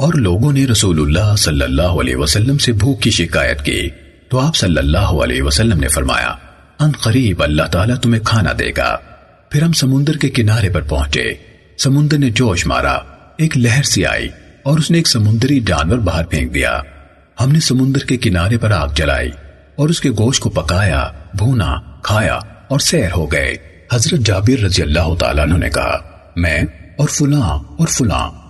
اور لوگوں نے رسول اللہ صلی اللہ علیہ وسلم سے بھوک کی شکایت کی تو آپ صلی اللہ علیہ وسلم نے فرمایا، ان قریب اللہ تعالیٰ تمہیں کھانا دے گا۔ پھر ہم سمندر کے کنارے پر پہنچے۔ سمندر نے جوش مارا، ایک لہر سی آئی اور اس نے ایک سمندری جانور باہر پھینک دیا۔ ہم نے سمندر کے کنارے پر آگ جلائی اور اس کے گوشت کو پکایا، بھونا، کھایا اور سیر ہو گئے۔ حضرت جابر رضی اللہ تعالیٰ نے کہا، میں اور فلاں اور فلاں۔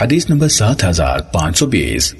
حدیث نمبر سات ہزار پانچ سو بیس۔